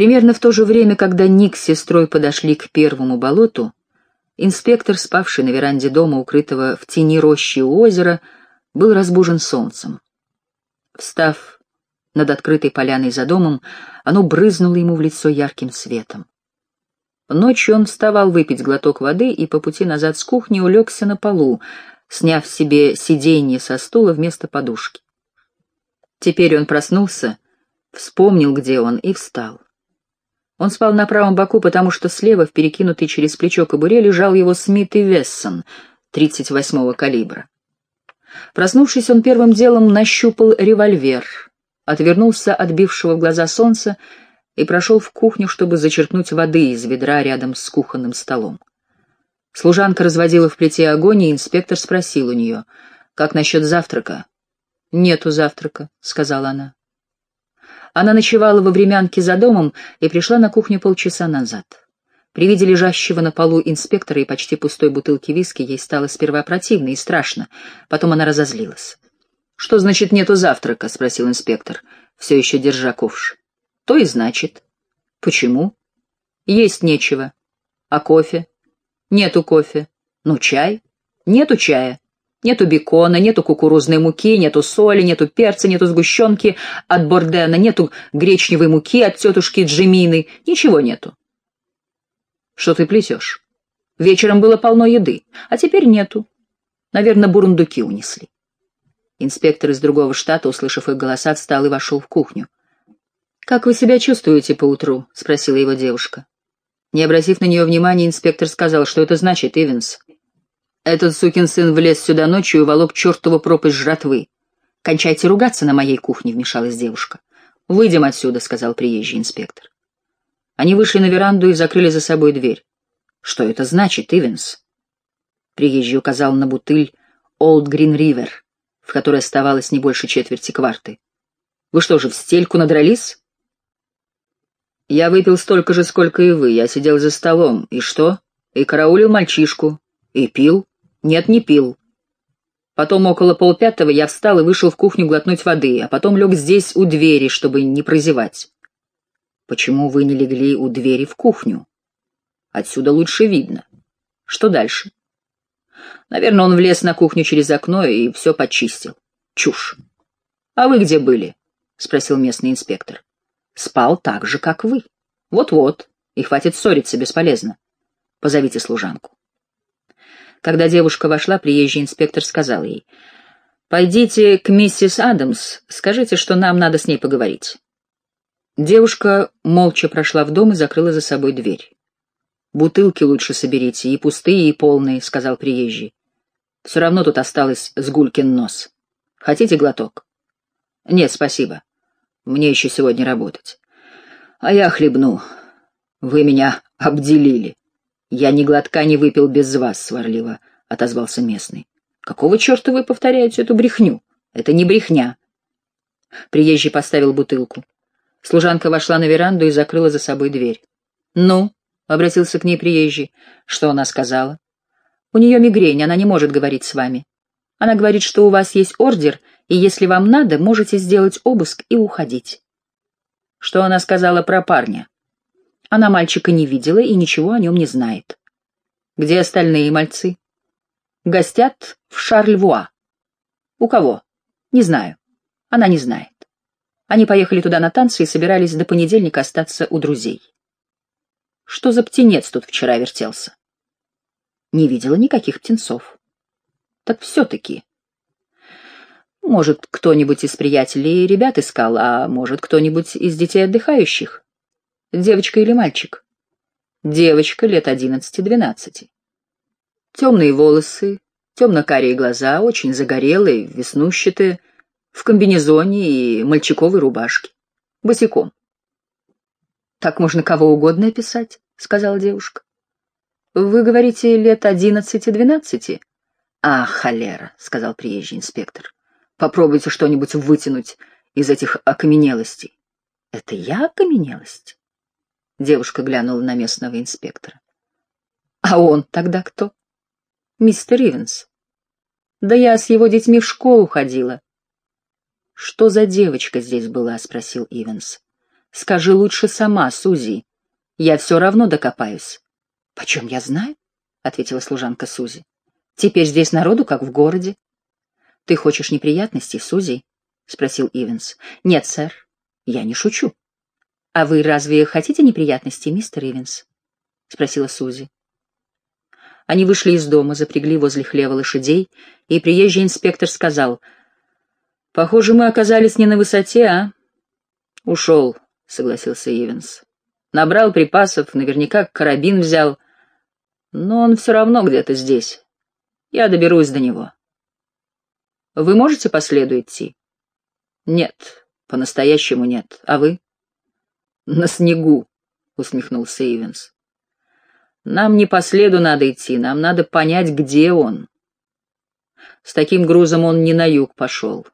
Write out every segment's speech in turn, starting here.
Примерно в то же время, когда Ник с сестрой подошли к первому болоту, инспектор, спавший на веранде дома, укрытого в тени рощи у озера, был разбужен солнцем. Встав над открытой поляной за домом, оно брызнуло ему в лицо ярким светом. Ночью он вставал выпить глоток воды и по пути назад с кухни улегся на полу, сняв себе сиденье со стула вместо подушки. Теперь он проснулся, вспомнил, где он, и встал. Он спал на правом боку, потому что слева, в перекинутой через плечо кобуре, лежал его Смит и Вессон 38-го калибра. Проснувшись, он первым делом нащупал револьвер, отвернулся от бившего в глаза солнца и прошел в кухню, чтобы зачерпнуть воды из ведра рядом с кухонным столом. Служанка разводила в плите огонь, и инспектор спросил у нее, «Как насчет завтрака?» «Нету завтрака», — сказала она. Она ночевала во времянке за домом и пришла на кухню полчаса назад. При виде лежащего на полу инспектора и почти пустой бутылки виски ей стало сперва противно и страшно, потом она разозлилась. «Что значит нету завтрака?» — спросил инспектор, все еще держа ковш. «То и значит». «Почему?» «Есть нечего». «А кофе?» «Нету кофе». «Ну, чай?» «Нету чая». Нету бекона, нету кукурузной муки, нету соли, нету перца, нету сгущенки от Бордена, нету гречневой муки от тетушки Джимины, ничего нету. Что ты плетешь? Вечером было полно еды, а теперь нету. Наверное, бурундуки унесли. Инспектор из другого штата, услышав их голоса, встал и вошел в кухню. «Как вы себя чувствуете поутру?» — спросила его девушка. Не обратив на нее внимания, инспектор сказал, что это значит, Ивенс. Этот сукин сын влез сюда ночью и волок чертову пропасть жратвы. «Кончайте ругаться на моей кухне», — вмешалась девушка. «Выйдем отсюда», — сказал приезжий инспектор. Они вышли на веранду и закрыли за собой дверь. «Что это значит, Ивенс?» Приезжий указал на бутыль «Олд Грин Ривер», в которой оставалось не больше четверти кварты. «Вы что же, в стельку надрались?» «Я выпил столько же, сколько и вы. Я сидел за столом. И что? И караулил мальчишку. И пил. Нет, не пил. Потом около полпятого я встал и вышел в кухню глотнуть воды, а потом лег здесь у двери, чтобы не прозевать. Почему вы не легли у двери в кухню? Отсюда лучше видно. Что дальше? Наверное, он влез на кухню через окно и все почистил. Чушь. А вы где были? Спросил местный инспектор. Спал так же, как вы. Вот-вот. И хватит ссориться, бесполезно. Позовите служанку. Когда девушка вошла, приезжий инспектор сказал ей, «Пойдите к миссис Адамс, скажите, что нам надо с ней поговорить». Девушка молча прошла в дом и закрыла за собой дверь. «Бутылки лучше соберите, и пустые, и полные», — сказал приезжий. «Все равно тут осталось сгулькин нос. Хотите глоток?» «Нет, спасибо. Мне еще сегодня работать». «А я хлебну. Вы меня обделили». «Я ни глотка не выпил без вас», — сварливо отозвался местный. «Какого черта вы повторяете эту брехню? Это не брехня». Приезжий поставил бутылку. Служанка вошла на веранду и закрыла за собой дверь. «Ну?» — обратился к ней приезжий. «Что она сказала?» «У нее мигрень, она не может говорить с вами. Она говорит, что у вас есть ордер, и если вам надо, можете сделать обыск и уходить». «Что она сказала про парня?» Она мальчика не видела и ничего о нем не знает. Где остальные мальцы? Гостят в Шарльвуа. У кого? Не знаю. Она не знает. Они поехали туда на танцы и собирались до понедельника остаться у друзей. Что за птенец тут вчера вертелся? Не видела никаких птенцов. Так все-таки. Может, кто-нибудь из приятелей ребят искал, а может, кто-нибудь из детей отдыхающих. Девочка или мальчик? Девочка лет одиннадцати-двенадцати. Темные волосы, темно-карие глаза, очень загорелые, веснущатые, в комбинезоне и мальчиковой рубашке. Босиком. «Так можно кого угодно описать», — сказала девушка. «Вы говорите, лет одиннадцати-двенадцати?» «А, холера», — сказал приезжий инспектор. «Попробуйте что-нибудь вытянуть из этих окаменелостей». «Это я окаменелость?» Девушка глянула на местного инспектора. «А он тогда кто?» «Мистер Ивенс». «Да я с его детьми в школу ходила». «Что за девочка здесь была?» — спросил Ивенс. Скажи лучше сама, Сузи. Я все равно докопаюсь. — Почем я знаю? — ответила служанка Сузи. — Теперь здесь народу, как в городе. — Ты хочешь неприятностей, Сузи? — спросил Ивенс. — Нет, сэр, я не шучу. — А вы разве хотите неприятностей, мистер Ивенс? — спросила Сузи. Они вышли из дома, запрягли возле хлева лошадей, и приезжий инспектор сказал, «Похоже, мы оказались не на высоте, а?» «Ушел», — согласился Ивенс. «Набрал припасов, наверняка карабин взял, но он все равно где-то здесь. Я доберусь до него». «Вы можете по идти?» «Нет, по-настоящему нет. А вы?» «На снегу», — усмехнулся Ивенс. Нам не по следу надо идти, нам надо понять, где он. С таким грузом он не на юг пошел.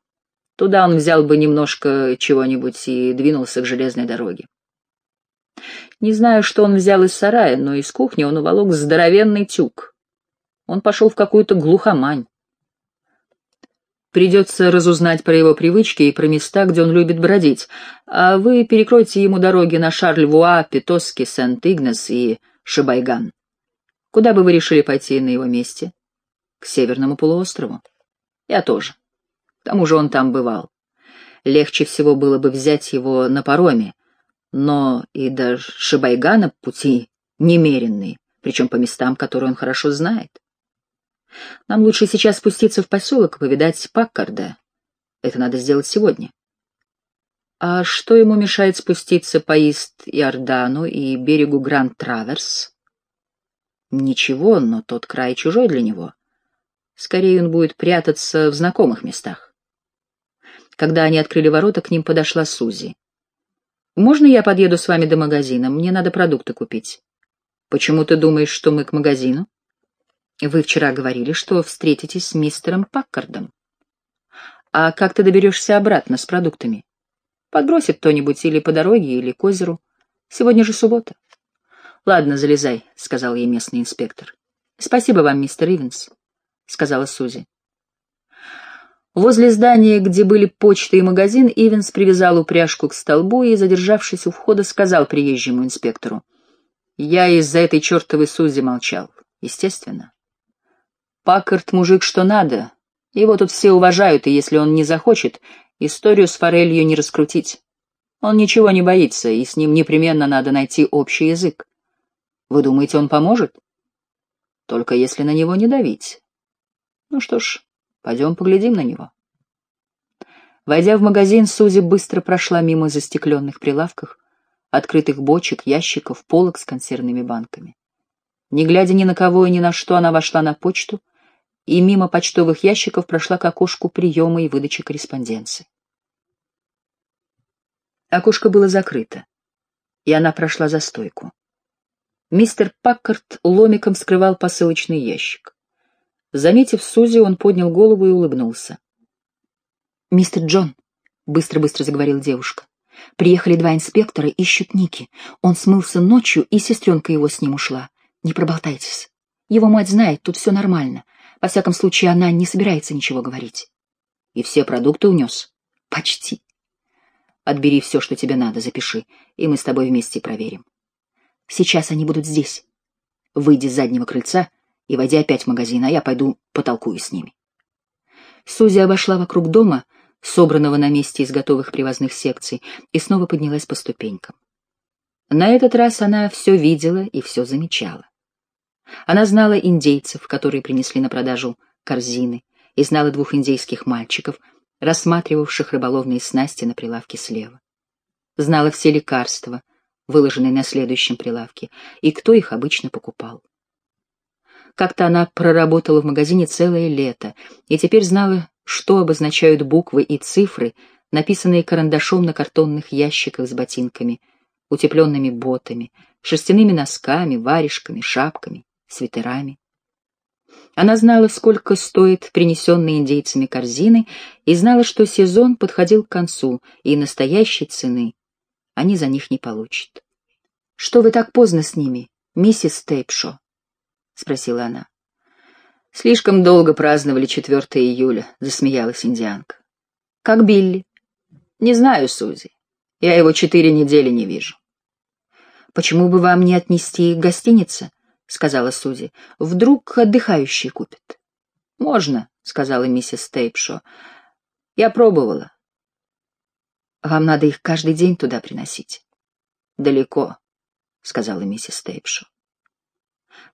Туда он взял бы немножко чего-нибудь и двинулся к железной дороге. Не знаю, что он взял из сарая, но из кухни он уволок здоровенный тюк. Он пошел в какую-то глухомань. Придется разузнать про его привычки и про места, где он любит бродить, а вы перекройте ему дороги на Шарль-Вуа, Питоски, Сент-Игнес и Шибайган. Куда бы вы решили пойти на его месте? К Северному полуострову. Я тоже. К тому же он там бывал. Легче всего было бы взять его на пароме, но и до Шибайгана пути немеренные, причем по местам, которые он хорошо знает. Нам лучше сейчас спуститься в поселок и повидать Паккарда. Это надо сделать сегодня. А что ему мешает спуститься по Ист-Иордану и берегу Гранд-Траверс? Ничего, но тот край чужой для него. Скорее он будет прятаться в знакомых местах. Когда они открыли ворота, к ним подошла Сузи. «Можно я подъеду с вами до магазина? Мне надо продукты купить». «Почему ты думаешь, что мы к магазину?» «Вы вчера говорили, что встретитесь с мистером Паккардом». «А как ты доберешься обратно с продуктами?» Подбросит кто-нибудь или по дороге, или к озеру. Сегодня же суббота. — Ладно, залезай, — сказал ей местный инспектор. — Спасибо вам, мистер Ивенс, — сказала Сузи. Возле здания, где были почта и магазин, Ивенс привязал упряжку к столбу и, задержавшись у входа, сказал приезжему инспектору. «Я из-за этой чертовой Сузи молчал. Естественно. Паккарт мужик что надо. Его тут все уважают, и если он не захочет, Историю с форелью не раскрутить. Он ничего не боится, и с ним непременно надо найти общий язык. Вы думаете, он поможет? Только если на него не давить. Ну что ж, пойдем поглядим на него. Войдя в магазин, Сузи быстро прошла мимо застекленных прилавков, открытых бочек, ящиков, полок с консервными банками. Не глядя ни на кого и ни на что, она вошла на почту — и мимо почтовых ящиков прошла к окошку приема и выдачи корреспонденции. Окошко было закрыто, и она прошла за стойку. Мистер Паккарт ломиком скрывал посылочный ящик. Заметив Сузи, он поднял голову и улыбнулся. «Мистер Джон», — быстро-быстро заговорила девушка, — «приехали два инспектора, ищут Ники. Он смылся ночью, и сестренка его с ним ушла. Не проболтайтесь. Его мать знает, тут все нормально. Во всяком случае, она не собирается ничего говорить. И все продукты унес? Почти. Отбери все, что тебе надо, запиши, и мы с тобой вместе проверим. Сейчас они будут здесь. Выйди с заднего крыльца и войди опять в магазин, а я пойду потолкую с ними. Сузи обошла вокруг дома, собранного на месте из готовых привозных секций, и снова поднялась по ступенькам. На этот раз она все видела и все замечала. Она знала индейцев, которые принесли на продажу корзины, и знала двух индейских мальчиков, рассматривавших рыболовные снасти на прилавке слева. Знала все лекарства, выложенные на следующем прилавке, и кто их обычно покупал. Как-то она проработала в магазине целое лето, и теперь знала, что обозначают буквы и цифры, написанные карандашом на картонных ящиках с ботинками, утепленными ботами, шерстяными носками, варежками, шапками свитерами. Она знала, сколько стоит принесенные индейцами корзины, и знала, что сезон подходил к концу, и настоящей цены они за них не получат. — Что вы так поздно с ними, миссис Тейпшо? — спросила она. — Слишком долго праздновали 4 июля, — засмеялась индианка. — Как Билли? — Не знаю, Сузи. Я его четыре недели не вижу. «Почему бы вам не отнести к гостинице?» — сказала Сузи. «Вдруг отдыхающие купят?» «Можно», — сказала миссис Стейпшо. «Я пробовала». «Вам надо их каждый день туда приносить». «Далеко», — сказала миссис Стейпшо.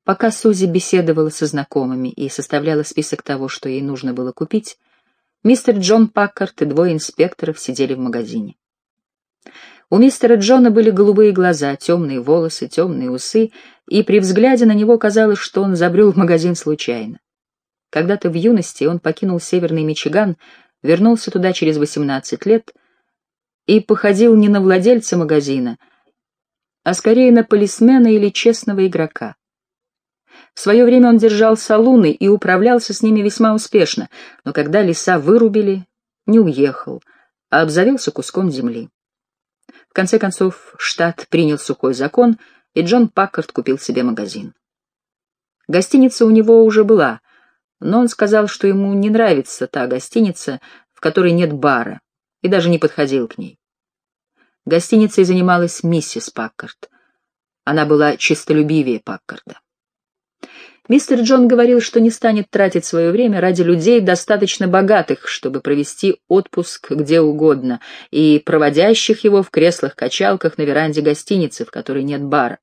Пока Сузи беседовала со знакомыми и составляла список того, что ей нужно было купить, мистер Джон Паккарт и двое инспекторов сидели в магазине. У мистера Джона были голубые глаза, темные волосы, темные усы, и при взгляде на него казалось, что он забрел в магазин случайно. Когда-то в юности он покинул северный Мичиган, вернулся туда через 18 лет и походил не на владельца магазина, а скорее на полисмена или честного игрока. В свое время он держал салуны и управлялся с ними весьма успешно, но когда леса вырубили, не уехал, а обзавелся куском земли. В конце концов, штат принял сухой закон, и Джон Паккарт купил себе магазин. Гостиница у него уже была, но он сказал, что ему не нравится та гостиница, в которой нет бара, и даже не подходил к ней. Гостиницей занималась миссис Паккарт. Она была чистолюбивее Паккарда. Мистер Джон говорил, что не станет тратить свое время ради людей, достаточно богатых, чтобы провести отпуск где угодно, и проводящих его в креслах-качалках на веранде гостиницы, в которой нет бара.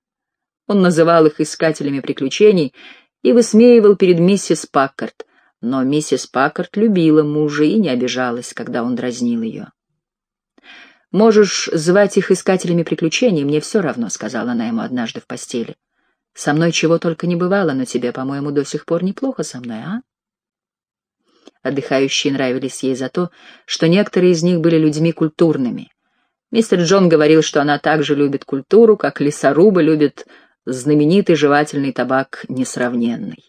Он называл их искателями приключений и высмеивал перед миссис Паккарт, но миссис Паккарт любила мужа и не обижалась, когда он дразнил ее. «Можешь звать их искателями приключений, мне все равно», — сказала она ему однажды в постели. Со мной чего только не бывало, но тебе, по-моему, до сих пор неплохо со мной, а? Отдыхающие нравились ей за то, что некоторые из них были людьми культурными. Мистер Джон говорил, что она также любит культуру, как лесорубы любят знаменитый жевательный табак несравненный.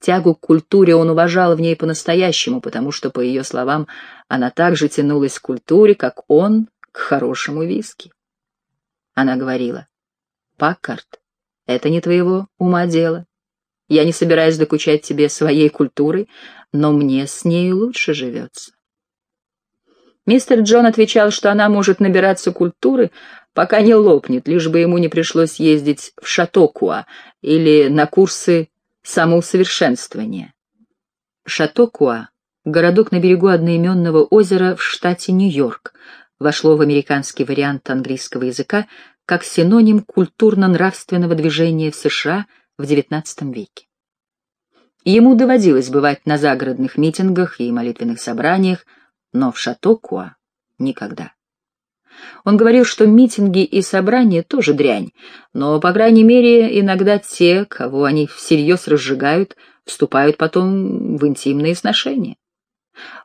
Тягу к культуре он уважал в ней по-настоящему, потому что, по ее словам, она также тянулась к культуре, как он к хорошему виски. Она говорила, «Паккарт, это не твоего ума дело. Я не собираюсь докучать тебе своей культурой, но мне с ней лучше живется. Мистер Джон отвечал, что она может набираться культуры, пока не лопнет, лишь бы ему не пришлось ездить в Шатокуа или на курсы самоусовершенствования. Шатокуа — городок на берегу одноименного озера в штате Нью-Йорк, вошло в американский вариант английского языка как синоним культурно-нравственного движения в США в XIX веке. Ему доводилось бывать на загородных митингах и молитвенных собраниях, но в Шатокуа никогда. Он говорил, что митинги и собрания тоже дрянь, но, по крайней мере, иногда те, кого они всерьез разжигают, вступают потом в интимные сношения.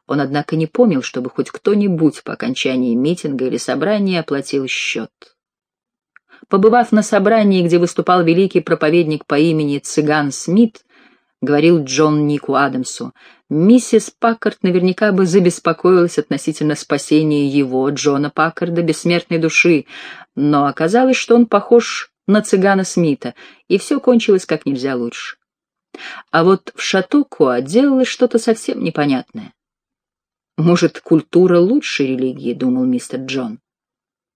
Он, однако, не помнил, чтобы хоть кто-нибудь по окончании митинга или собрания оплатил счет. Побывав на собрании, где выступал великий проповедник по имени Цыган Смит, говорил Джон Нику Адамсу, миссис Паккарт наверняка бы забеспокоилась относительно спасения его, Джона Паккарда, бессмертной души, но оказалось, что он похож на цыгана Смита, и все кончилось как нельзя лучше. А вот в Шатукуа делалось что-то совсем непонятное. «Может, культура лучше религии?» — думал мистер Джон,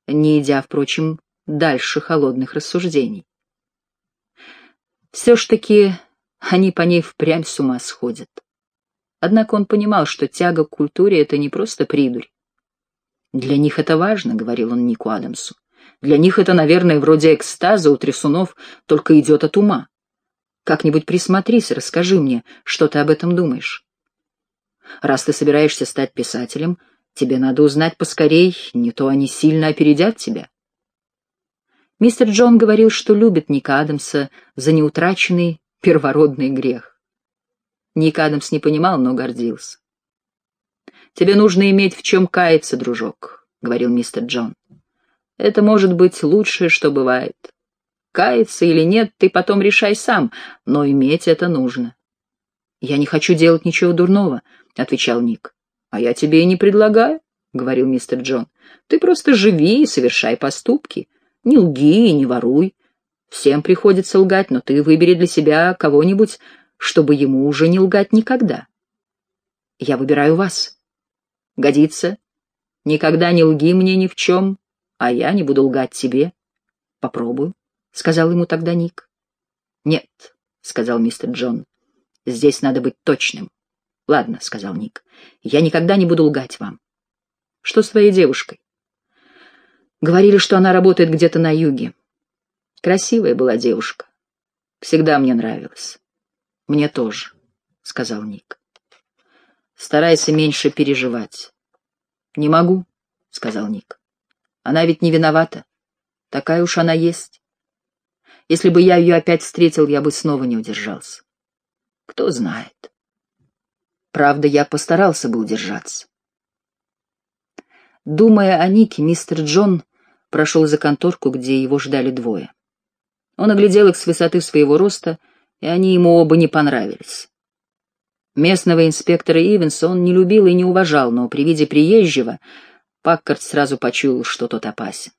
не идя, впрочем, дальше холодных рассуждений. Все ж таки они по ней впрямь с ума сходят. Однако он понимал, что тяга к культуре — это не просто придурь. «Для них это важно», — говорил он Нику Адамсу. «Для них это, наверное, вроде экстаза у трясунов, только идет от ума. Как-нибудь присмотрись, расскажи мне, что ты об этом думаешь. Раз ты собираешься стать писателем, тебе надо узнать поскорей, не то они сильно опередят тебя. Мистер Джон говорил, что любит Ника Адамса за неутраченный первородный грех. Ник Адамс не понимал, но гордился. «Тебе нужно иметь в чем каяться, дружок», — говорил мистер Джон. «Это может быть лучшее, что бывает. Каяться или нет, ты потом решай сам, но иметь это нужно». «Я не хочу делать ничего дурного», — отвечал Ник. «А я тебе и не предлагаю», — говорил мистер Джон. «Ты просто живи и совершай поступки. Не лги и не воруй. Всем приходится лгать, но ты выбери для себя кого-нибудь, чтобы ему уже не лгать никогда. Я выбираю вас. Годится. Никогда не лги мне ни в чем, а я не буду лгать тебе. Попробую, — сказал ему тогда Ник. Нет, — сказал мистер Джон, — здесь надо быть точным. Ладно, — сказал Ник, — я никогда не буду лгать вам. Что с твоей девушкой? Говорили, что она работает где-то на юге. Красивая была девушка. Всегда мне нравилась. Мне тоже, — сказал Ник. Старайся меньше переживать. Не могу, — сказал Ник. Она ведь не виновата. Такая уж она есть. Если бы я ее опять встретил, я бы снова не удержался. Кто знает. Правда, я постарался бы удержаться. Думая о Нике, мистер Джон прошел за конторку, где его ждали двое. Он оглядел их с высоты своего роста, и они ему оба не понравились. Местного инспектора Ивенса он не любил и не уважал, но при виде приезжего Паккарт сразу почуял, что тот опасен.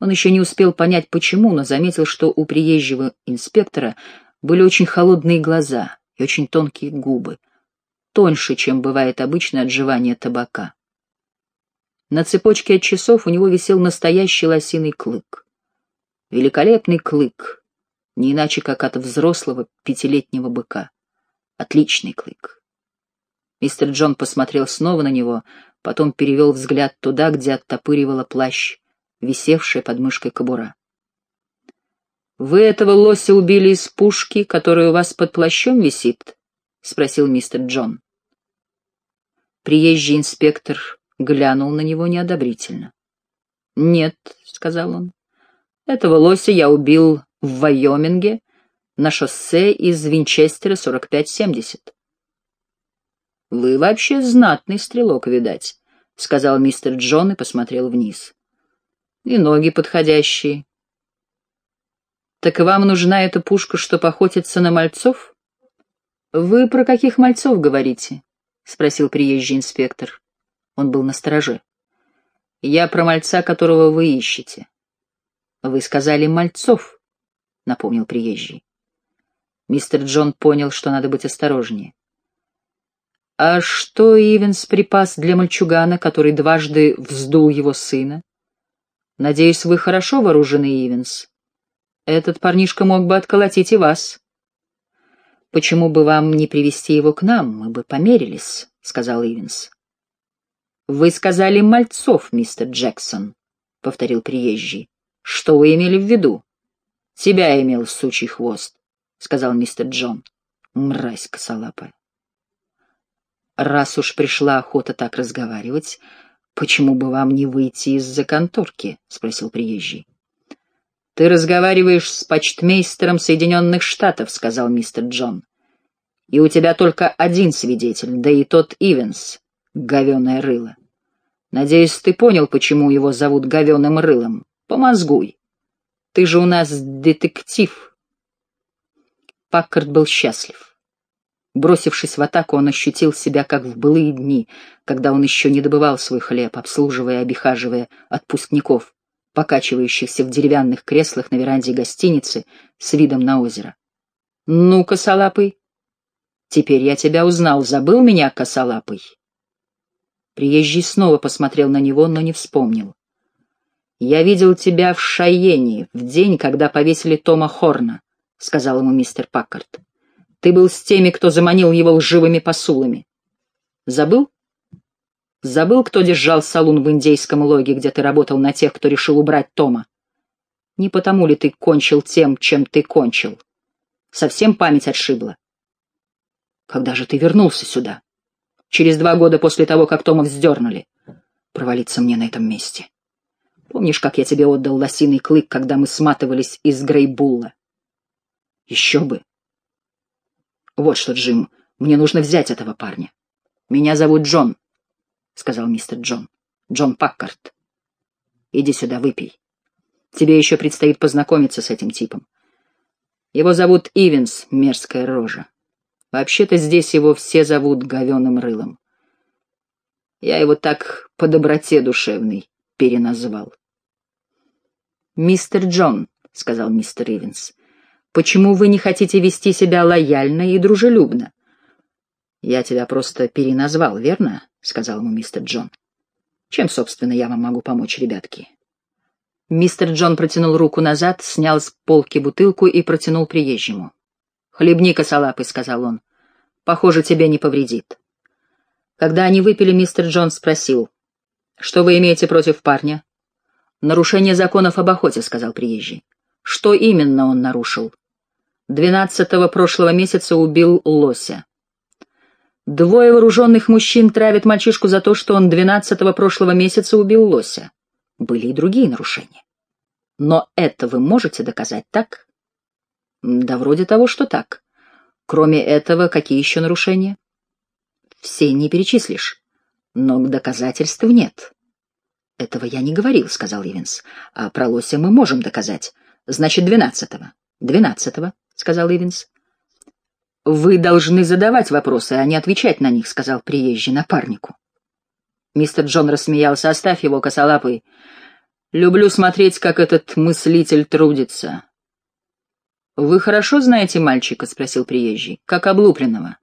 Он еще не успел понять, почему, но заметил, что у приезжего инспектора были очень холодные глаза и очень тонкие губы, тоньше, чем бывает обычно от жевания табака. На цепочке от часов у него висел настоящий лосиный клык. Великолепный клык, не иначе как от взрослого пятилетнего быка. Отличный клык. Мистер Джон посмотрел снова на него, потом перевел взгляд туда, где оттопыривала плащ, висевшая под мышкой кобура. «Вы этого лося убили из пушки, которая у вас под плащом висит?» — спросил мистер Джон. Приезжий инспектор глянул на него неодобрительно. «Нет», — сказал он, — «этого лося я убил в Вайоминге на шоссе из Винчестера 45-70». «Вы вообще знатный стрелок, видать», — сказал мистер Джон и посмотрел вниз. «И ноги подходящие». «Так вам нужна эта пушка, чтобы охотиться на мальцов?» «Вы про каких мальцов говорите?» — спросил приезжий инспектор. Он был настороже. «Я про мальца, которого вы ищете». «Вы сказали мальцов», — напомнил приезжий. Мистер Джон понял, что надо быть осторожнее. «А что Ивенс припас для мальчугана, который дважды вздул его сына? Надеюсь, вы хорошо вооружены, Ивенс. Этот парнишка мог бы отколотить и вас». «Почему бы вам не привести его к нам? Мы бы померились», — сказал Ивенс. «Вы сказали мальцов, мистер Джексон», — повторил приезжий. «Что вы имели в виду?» «Тебя имел сучий хвост», — сказал мистер Джон. «Мразь косолапая». «Раз уж пришла охота так разговаривать, почему бы вам не выйти из-за конторки?» — спросил приезжий. «Ты разговариваешь с почтмейстером Соединенных Штатов», — сказал мистер Джон. «И у тебя только один свидетель, да и тот Ивенс, говеное рыло. Надеюсь, ты понял, почему его зовут говеным рылом. Помозгуй. Ты же у нас детектив. Паккарт был счастлив. Бросившись в атаку, он ощутил себя, как в былые дни, когда он еще не добывал свой хлеб, обслуживая и обихаживая отпускников, покачивающихся в деревянных креслах на веранде гостиницы с видом на озеро. «Ну, косолапый, теперь я тебя узнал, забыл меня, косолапый?» Приезжий снова посмотрел на него, но не вспомнил. «Я видел тебя в Шайене в день, когда повесили Тома Хорна», — сказал ему мистер Паккарт. «Ты был с теми, кто заманил его лживыми посулами. Забыл? Забыл, кто держал салун в индейском логе, где ты работал на тех, кто решил убрать Тома? Не потому ли ты кончил тем, чем ты кончил? Совсем память отшибла. Когда же ты вернулся сюда?» Через два года после того, как Тома вздернули. Провалиться мне на этом месте. Помнишь, как я тебе отдал лосиный клык, когда мы сматывались из Грейбулла? Еще бы. Вот что, Джим, мне нужно взять этого парня. Меня зовут Джон, — сказал мистер Джон. Джон Паккарт. Иди сюда, выпей. Тебе еще предстоит познакомиться с этим типом. Его зовут Ивенс, мерзкая рожа. Вообще-то здесь его все зовут говеным рылом. Я его так по доброте душевной переназвал. «Мистер Джон», — сказал мистер Ивенс, — «почему вы не хотите вести себя лояльно и дружелюбно?» «Я тебя просто переназвал, верно?» — сказал ему мистер Джон. Чем, собственно, я вам могу помочь, ребятки? Мистер Джон протянул руку назад, снял с полки бутылку и протянул приезжему. «Хлебни косолапый», — сказал он. «Похоже, тебе не повредит». Когда они выпили, мистер Джон спросил. «Что вы имеете против парня?» «Нарушение законов об охоте», — сказал приезжий. «Что именно он нарушил?» «Двенадцатого прошлого месяца убил лося». Двое вооруженных мужчин травят мальчишку за то, что он двенадцатого прошлого месяца убил лося. Были и другие нарушения. Но это вы можете доказать так? Да вроде того, что так. Кроме этого, какие еще нарушения? Все не перечислишь. Но доказательств нет. Этого я не говорил, сказал Ивенс. А про лося мы можем доказать. Значит, двенадцатого. Двенадцатого, сказал Ивенс. «Вы должны задавать вопросы, а не отвечать на них», — сказал приезжий напарнику. Мистер Джон рассмеялся. «Оставь его, косолапый. Люблю смотреть, как этот мыслитель трудится». «Вы хорошо знаете мальчика?» — спросил приезжий. «Как облупленного».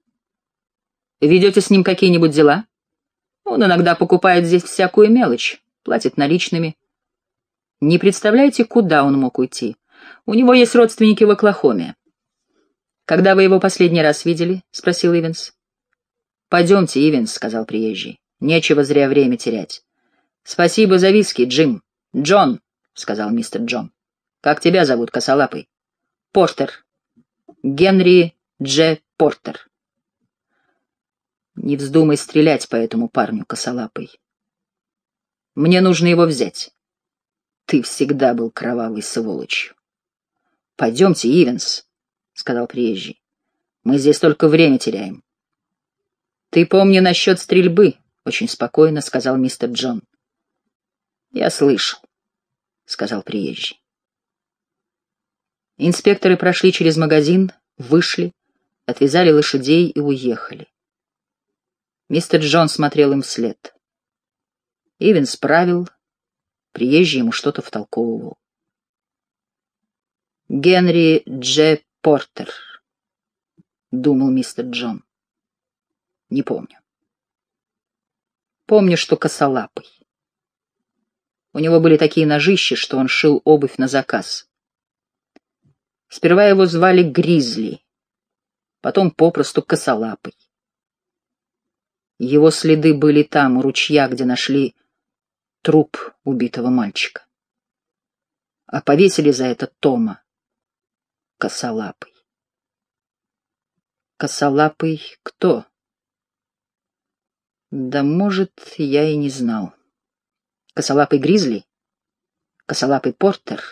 «Ведете с ним какие-нибудь дела?» «Он иногда покупает здесь всякую мелочь, платит наличными». «Не представляете, куда он мог уйти? У него есть родственники в Оклахоме. «Когда вы его последний раз видели?» — спросил Ивенс. «Пойдемте, Ивенс», — сказал приезжий. «Нечего зря время терять». «Спасибо за виски, Джим». «Джон», — сказал мистер Джон. «Как тебя зовут, косолапый?» «Портер. Генри Дж. Портер». «Не вздумай стрелять по этому парню, косолапый. Мне нужно его взять. Ты всегда был кровавой сволочью. Пойдемте, Ивенс». — сказал приезжий. «Мы здесь только время теряем». «Ты помни насчет стрельбы», — очень спокойно сказал мистер Джон. «Я слышал», — сказал приезжий. Инспекторы прошли через магазин, вышли, отвязали лошадей и уехали. Мистер Джон смотрел им вслед. Ивен справил, приезжий ему что-то втолковывал. Генри Дж. Портер, — думал мистер Джон. Не помню. Помню, что косолапый. У него были такие ножищи, что он шил обувь на заказ. Сперва его звали Гризли, потом попросту косолапый. Его следы были там, у ручья, где нашли труп убитого мальчика. А повесили за это Тома, косолапый. Косолапый кто? Да, может, я и не знал. Косолапый Гризли? Косолапый Портер?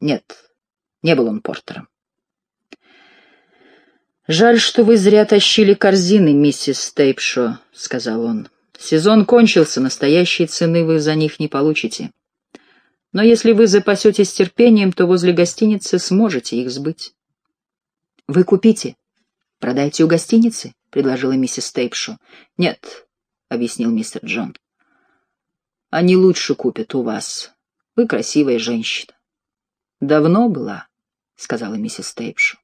Нет, не был он Портером. «Жаль, что вы зря тащили корзины, миссис Стейпшо», — сказал он. «Сезон кончился, настоящей цены вы за них не получите. Но если вы запасетесь терпением, то возле гостиницы сможете их сбыть. — Вы купите. Продайте у гостиницы, — предложила миссис Стейпшу. — Нет, — объяснил мистер Джон. — Они лучше купят у вас. Вы красивая женщина. — Давно была, — сказала миссис Стейпшу.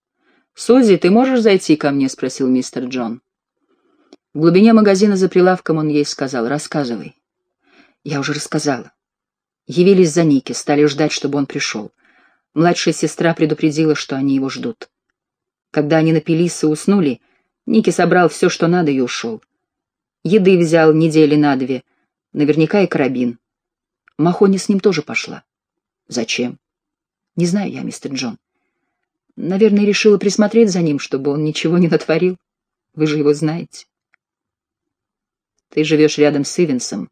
— Сузи, ты можешь зайти ко мне? — спросил мистер Джон. В глубине магазина за прилавком он ей сказал. — Рассказывай. — Я уже рассказала. Явились за Ники, стали ждать, чтобы он пришел. Младшая сестра предупредила, что они его ждут. Когда они напились и уснули, Ники собрал все, что надо, и ушел. Еды взял недели на две, наверняка и карабин. Махони с ним тоже пошла. Зачем? Не знаю я, мистер Джон. Наверное, решила присмотреть за ним, чтобы он ничего не натворил. Вы же его знаете. Ты живешь рядом с Ивенсом.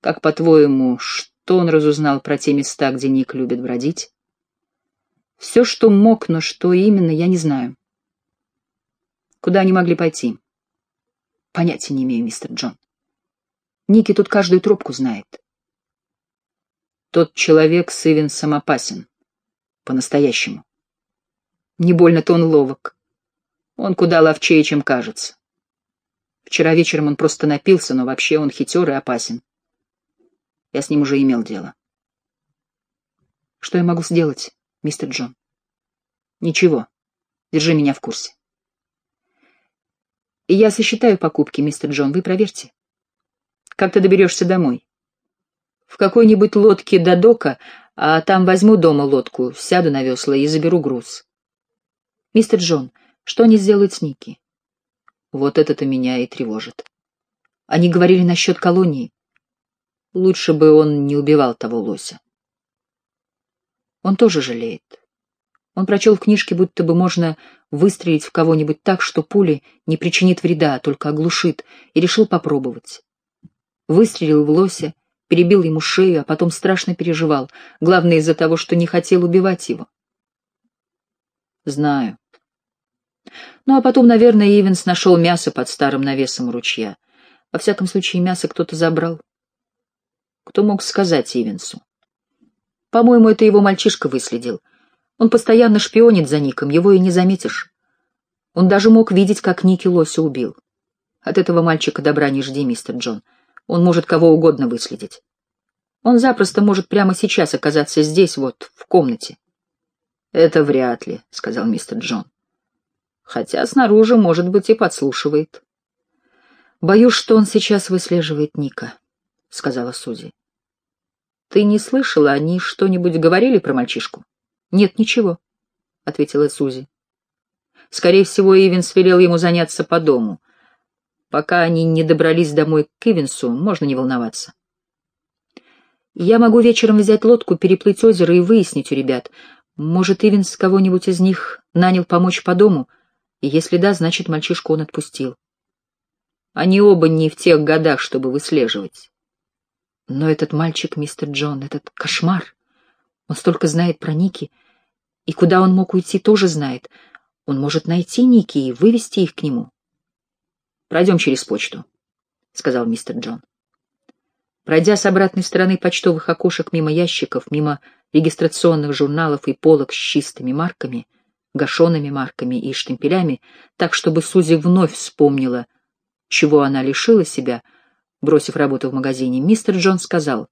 Как, по-твоему, что он разузнал про те места, где Ник любит бродить? Все, что мог, но что именно, я не знаю. Куда они могли пойти? Понятия не имею, мистер Джон. Ники тут каждую трубку знает. Тот человек с Ивенсом опасен. По-настоящему. Не больно-то он ловок. Он куда ловчее, чем кажется. Вчера вечером он просто напился, но вообще он хитер и опасен. Я с ним уже имел дело. Что я могу сделать, мистер Джон? Ничего. Держи меня в курсе. Я сосчитаю покупки, мистер Джон, вы проверьте. Как ты доберешься домой? В какой-нибудь лодке до дока, а там возьму дома лодку, сяду на весла и заберу груз. Мистер Джон, что они сделают с Ники? Вот это-то меня и тревожит. Они говорили насчет колонии. Лучше бы он не убивал того лося. Он тоже жалеет. Он прочел в книжке, будто бы можно выстрелить в кого-нибудь так, что пули не причинит вреда, а только оглушит, и решил попробовать. Выстрелил в лося, перебил ему шею, а потом страшно переживал, главное из-за того, что не хотел убивать его. Знаю. Ну, а потом, наверное, Ивенс нашел мясо под старым навесом ручья. Во всяком случае, мясо кто-то забрал. Кто мог сказать Ивенсу? По-моему, это его мальчишка выследил. Он постоянно шпионит за Ником, его и не заметишь. Он даже мог видеть, как Ники лося убил. От этого мальчика добра не жди, мистер Джон. Он может кого угодно выследить. Он запросто может прямо сейчас оказаться здесь, вот, в комнате. — Это вряд ли, — сказал мистер Джон. — Хотя снаружи, может быть, и подслушивает. — Боюсь, что он сейчас выслеживает Ника, — сказала Сузи. Ты не слышала, они что-нибудь говорили про мальчишку? Нет, ничего, ответила Сузи. Скорее всего, Ивенс велел ему заняться по дому. Пока они не добрались домой к Ивенсу, можно не волноваться. Я могу вечером взять лодку, переплыть озеро и выяснить у ребят. Может, Ивенс кого-нибудь из них нанял помочь по дому? И если да, значит, мальчишку он отпустил. Они оба не в тех годах, чтобы выслеживать. Но этот мальчик, мистер Джон, этот кошмар. Он столько знает про Ники. И куда он мог уйти, тоже знает. Он может найти Ники и вывести их к нему. «Пройдем через почту», — сказал мистер Джон. Пройдя с обратной стороны почтовых окошек мимо ящиков, мимо регистрационных журналов и полок с чистыми марками, гашенными марками и штемпелями, так, чтобы Сузи вновь вспомнила, чего она лишила себя — Бросив работу в магазине, мистер Джон сказал,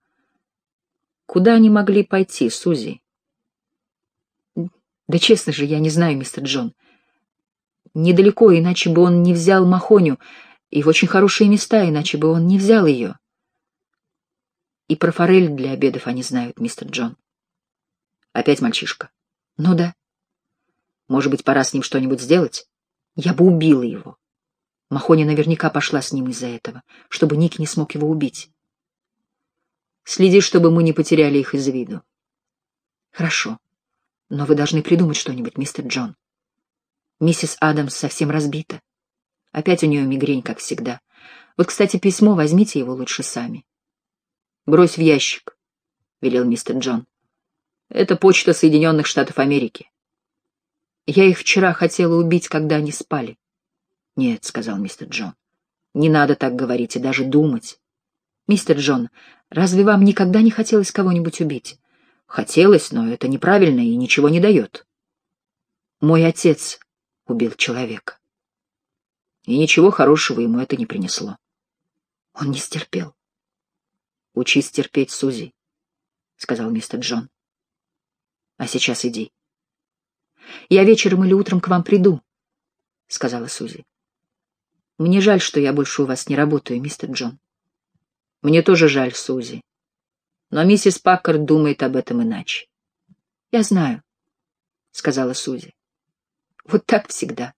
«Куда они могли пойти, Сузи?» «Да честно же, я не знаю, мистер Джон. Недалеко, иначе бы он не взял Махоню, и в очень хорошие места, иначе бы он не взял ее. И про форель для обедов они знают, мистер Джон. Опять мальчишка. Ну да. Может быть, пора с ним что-нибудь сделать? Я бы убила его. Махоня наверняка пошла с ним из-за этого, чтобы Ник не смог его убить. Следи, чтобы мы не потеряли их из виду. Хорошо. Но вы должны придумать что-нибудь, мистер Джон. Миссис Адамс совсем разбита. Опять у нее мигрень, как всегда. Вот, кстати, письмо, возьмите его лучше сами. Брось в ящик, — велел мистер Джон. Это почта Соединенных Штатов Америки. Я их вчера хотела убить, когда они спали. «Нет», — сказал мистер Джон, — «не надо так говорить и даже думать». «Мистер Джон, разве вам никогда не хотелось кого-нибудь убить?» «Хотелось, но это неправильно и ничего не дает». «Мой отец убил человека». И ничего хорошего ему это не принесло. Он не стерпел. «Учись терпеть, Сузи», — сказал мистер Джон. «А сейчас иди». «Я вечером или утром к вам приду», — сказала Сузи. Мне жаль, что я больше у вас не работаю, мистер Джон. Мне тоже жаль, Сузи. Но миссис Паккард думает об этом иначе. Я знаю, — сказала Сузи. Вот так всегда.